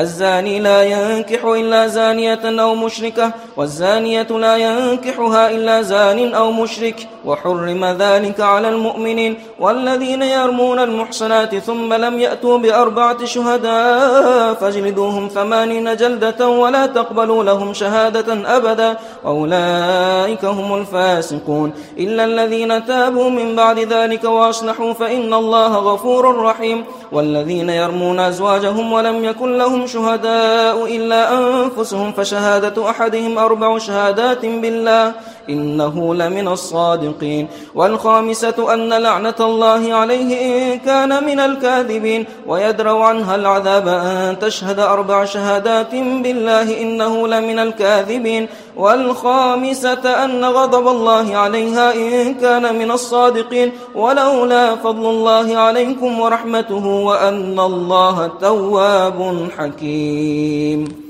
الزاني لا ينكح إلا زانية أو مشركة والزانية لا ينكحها إلا زان أو مشرك. وحرم ذلك على المؤمنين والذين يرمون المحصنات ثم لم يأتوا بأربعة شهداء فاجلدوهم ثمانين جلدة ولا تقبلوا لهم شهادة أبدا. أولئك هم الفاسقون. إلا الذين تابوا من بعد ذلك وأصلحوا فإن الله غفور رحيم. والذين يرمون أزواجهم ولم يكن لهم شهداء إلا أنفسهم فشهادة أحدهم أربع شهادات بالله. إنه لمن الصادقين. والخامسة أن لعنة الله عليه إن كان من الكاذبين. ويدروا عنها العذاب أن تشهد أربع شهادات بالله إنه لمن الكاذبين. والخامسة أن غضب الله عليها إن كان من الصادقين. ولولا فضل الله عليكم ورحمته وأن الله تواب حكيم.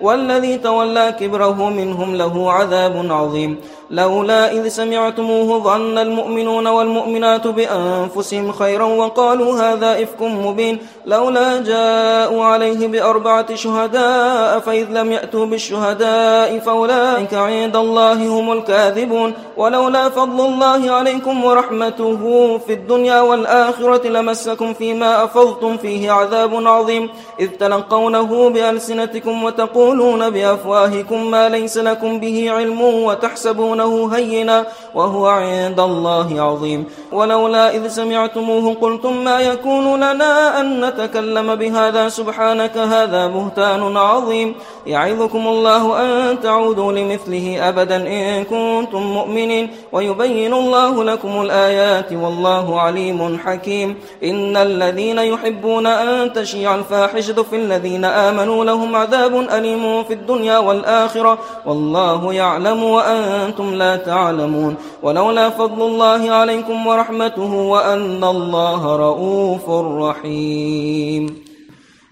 والذي تولى كبره منهم له عذاب عظيم. لولا إذ سمعتموه ظن المؤمنون والمؤمنات بأنفسهم خيرا وقالوا هذا إفك مبين. لولا جاءوا عليه بأربعة شهداء فإذ لم يأتوا بالشهداء فأولئك عند الله هم الكاذبون. ولولا فضل الله عليكم ورحمته في الدنيا والآخرة لمسكم فيما أفضتم فيه عذاب عظيم. إذ تلقونه بألسنتكم وتقولون بأفواهكم ما ليس لكم به علم وتحسبونه هينا وهو عند الله عظيم. ولولا إذ سمعتموه قلتم ما يكون لنا أن نتكلم بهذا سبحانك هذا بهتان عظيم. يعظكم الله أن تعودوا لمثله أبدا إن كنتم مؤمنين. ويبين الله لكم الآيات والله عليم حكيم. إن الذين يحبون أن تشيع الفاحشة في الذين آمنوا لهم عذاب أليم. في الدنيا والآخرة والله يعلم وأنتم لا تعلمون ولولا فضل الله عليكم ورحمته وأن الله رؤوف رحيم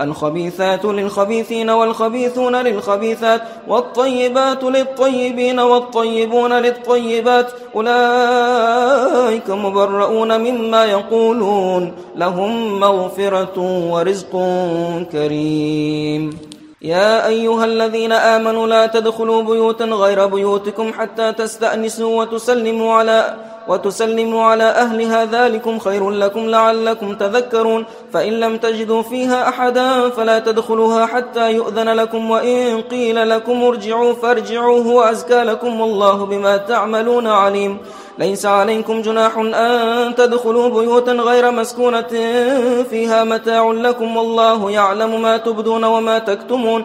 الخبيثات للخبيثين والخبيثون للخبيثات والطيبات للطيبين والطيبون للطيبات أولئك مبرؤون مما يقولون لهم مغفرة ورزق كريم. يا أيها الذين آمنوا لا تدخلوا بيوتا غير بيوتكم حتى تستأنسوا وتسلموا على وتسلموا على أهلها ذلكم خير لكم لعلكم تذكرون. فإن لم تجدوا فيها أحدا فلا تدخلوها حتى يؤذن لكم وإن قيل لكم ارجعوا فارجعوا هو أزكى لكم والله بما تعملون عليم. ليس عليكم جناح أن تدخلوا بيوتا غير مسكونة فيها متاع لكم والله يعلم ما تبدون وما تكتمون.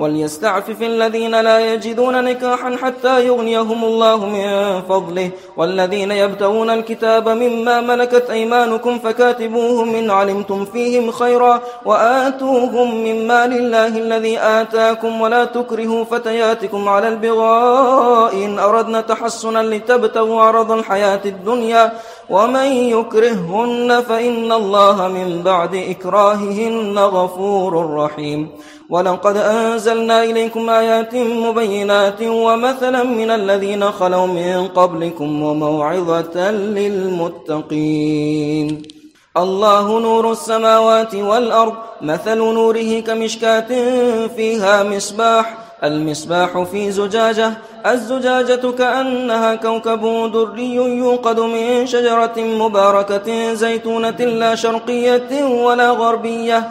وليستعفف الذين لا يجدون نكاحا حتى يغنيهم الله من فضله. والذين يبتغون الكتاب مما ملكت أيمانكم فكاتبوهم من علمتم فيهم خيرا وآتوهم مما لله الذي آتاكم ولا تكرهوا فتياتكم على البغاء إن أردنا تحسنا لتبتغوا عرض الحياة الدنيا. ومن يكرههن فإن الله من بعد إكراههن غفور رحيم. ولقد أنزلنا إليكم آيات مبينات ومثلا من الذين خلوا من قبلكم وموعظة للمتقين. الله نور السماوات والأرض مثل نوره كمشكاة فيها مصباح المصباح في زجاجة الزجاجة كأنها كوكب دري يوقد من شجرة مباركة زيتونة لا شرقية ولا غربية.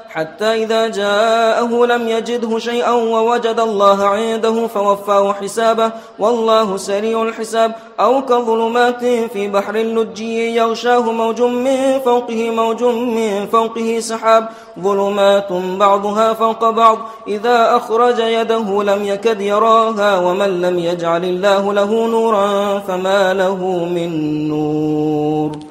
حتى إذا جاءه لم يجده شيئا ووجد الله عنده فوفاه حسابه والله سريع الحساب. أو كظلمات في بحر اللجي يغشاه موج من فوقه موج من فوقه سحاب. ظلمات بعضها فوق بعض. إذا أخرج يده لم يكد يراها ومن لم يجعل الله له نورا فما له من نور.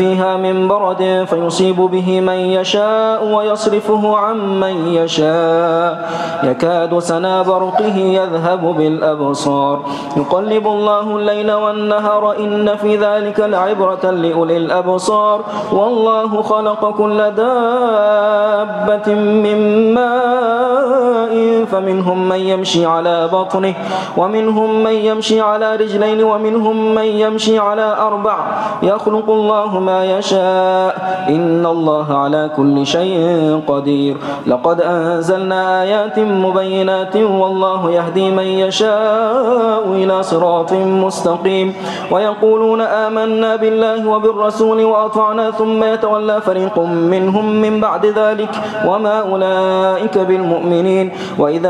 فيها من برد فيصيب به من يشاء ويصرفه عن من يشاء. يكاد سنا برقه يذهب بالأبصار. يقلب الله الليل والنهار إن في ذلك لعبرة لأولي الأبصار. والله خلق كل دابة من فمنهم من يمشي على بطنه ومنهم من يمشي على رجلين ومنهم من يمشي على أربع. يخلق الله ما يشاء. إن الله على كل شيء قدير. لقد أنزلنا آيات مبينات والله يهدي من يشاء إلى صراط مستقيم. ويقولون آمنا بالله وبالرسول وأطعنا ثم يتولى فريق منهم من بعد ذلك. وما أولئك بالمؤمنين. وإذا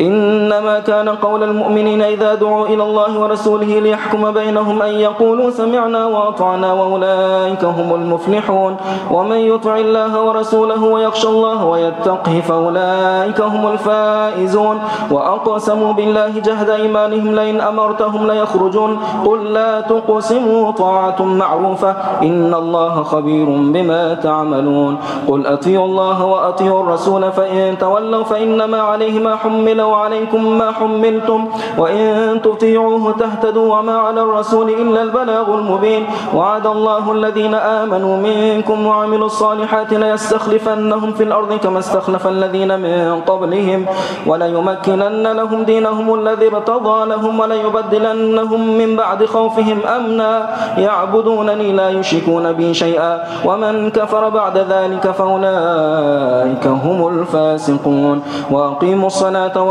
إنما كان قول المؤمنين إذا دعوا إلى الله ورسوله ليحكم بينهم أن يقولوا سمعنا وأطعنا وأولئك هم المفلحون. ومن يطع الله ورسوله ويخشى الله ويتقه فأولئك هم الفائزون. وأقسموا بالله جهد إيمانهم لئن أمرتهم ليخرجون. قل لا تقسموا طاعة معروفة. إن الله خبير بما تعملون. قل أطيعوا الله وأطيعوا الرسول فإن تولوا فإنما عليه ما حمل وعليكم ما حملتم وإن تطيعوه تهتدوا وما على الرسول إلا البلاغ المبين. وعد الله الذين آمنوا منكم وعملوا الصالحات ليستخلفنهم في الأرض كما استخلف الذين من قبلهم وليمكنن لهم دينهم الذي ارتضى لهم وليبدلنهم من بعد خوفهم أمنا. يعبدونني لا يشركون بي شيئا. ومن كفر بعد ذلك فأولئك هم الفاسقون. وأقيموا الصلاة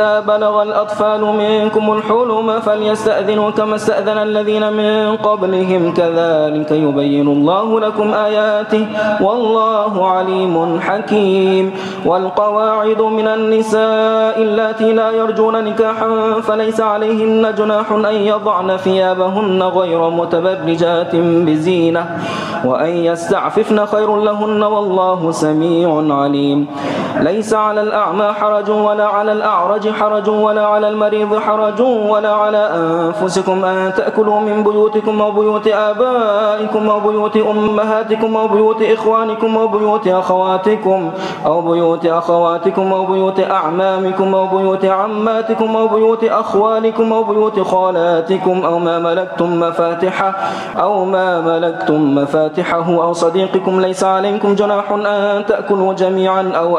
بلغ الأطفال منكم الحلم فليستأذنوا كما استأذن الذين من قبلهم. كذلك يبين الله لكم آياته. والله عليم حكيم. والقواعد من النساء اللاتي لا يرجون نكاحا فليس عليهن جناح أن يضعن ثيابهن غير متبرجات بزينة وأن يستعففن خير لهن. والله سميع عليم. ليس على الأعمى حرج ولا على الأعرج حرج ولا على المريض حرج ولا على أنفسكم أن تأكلوا من بيوتكم وبيوت آبائكم وبيوت أمهاتكم وبيوت إخوانكم وبيوت أخواتكم أو بيوت أخواتكم وبيوت أعمامكم وبيوت عماتكم وبيوت أخوالكم وبيوت خالاتكم أو ما ملكتم مفاتحه أو ما ملكتم مفاتحه أو صديقكم ليس عليكم جناح أن تأكلوا جميعا أو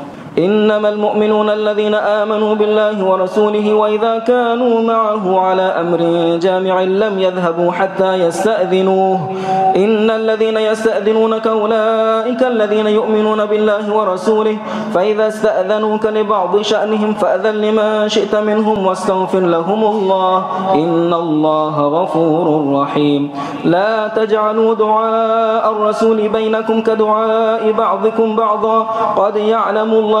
إنما المؤمنون الذين آمنوا بالله ورسوله وإذا كانوا معه على أمر جامع لم يذهبوا حتى يستأذنوه. إن الذين يستأذنونك أولئك الذين يؤمنون بالله ورسوله فإذا استأذنوك لبعض شأنهم فأذن لما شئت منهم واستغفر لهم الله. إن الله غفور رحيم. لا تجعلوا دعاء الرسول بينكم كدعاء بعضكم بعضا. قد يعلم الله